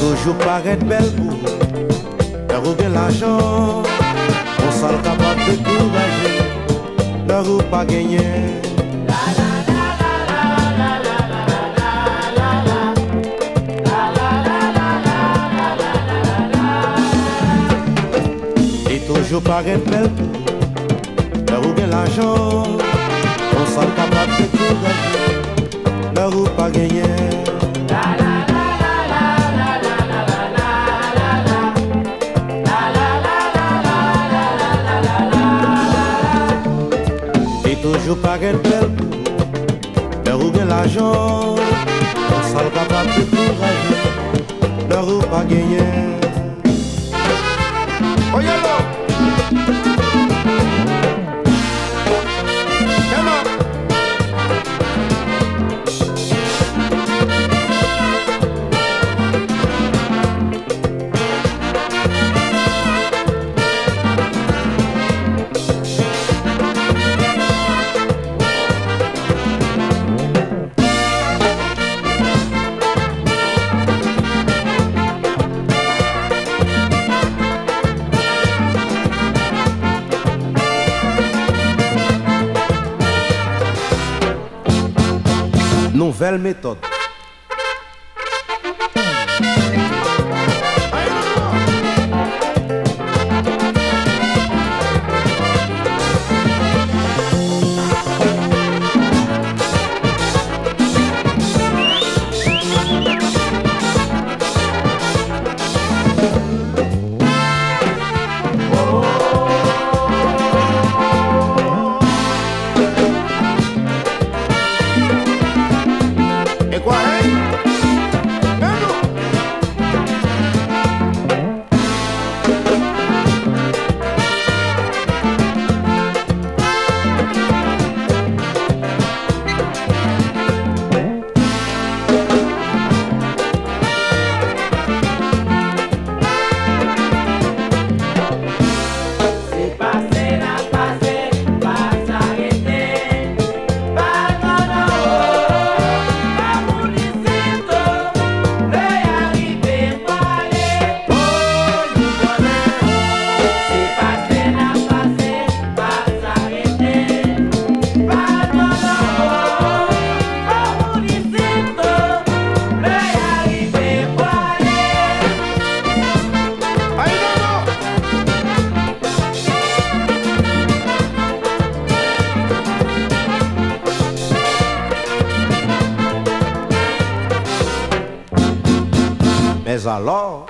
toujours paraître belle pour leur ou bien l'argent, on s'en capable de courager, leur ou pas gagner. Et toujours paraître belle pour leur ou bien l'argent, on s'en capable de courager, leur ou pas gagner. Garou pa genyen Oyelo Nouvelle méthode. Mais alors